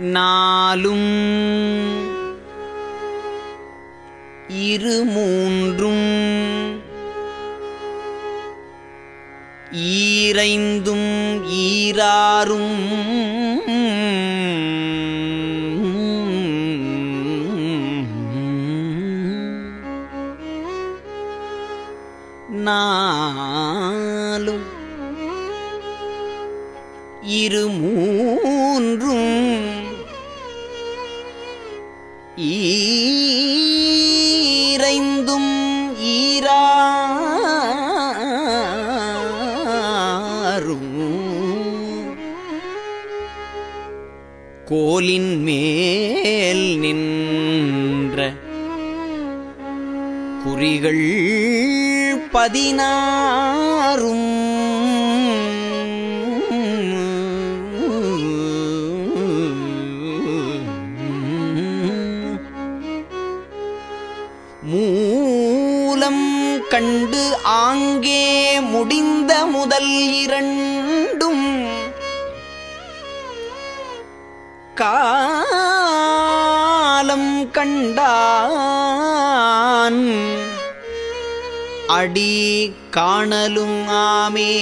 நாலும் இரு மூன்றும் ஈரைந்தும் ஈராறும் நாலும் இரு மூன்றும். ஈரைந்தும் ஈராறும். கோலின் மேல் நின்ற குறிகள் பதினாறும் மூலம் கண்டு ஆங்கே முடிந்த முதல் இரண்டும் காலம் கண்டான். அடி காணலும் ஆமே.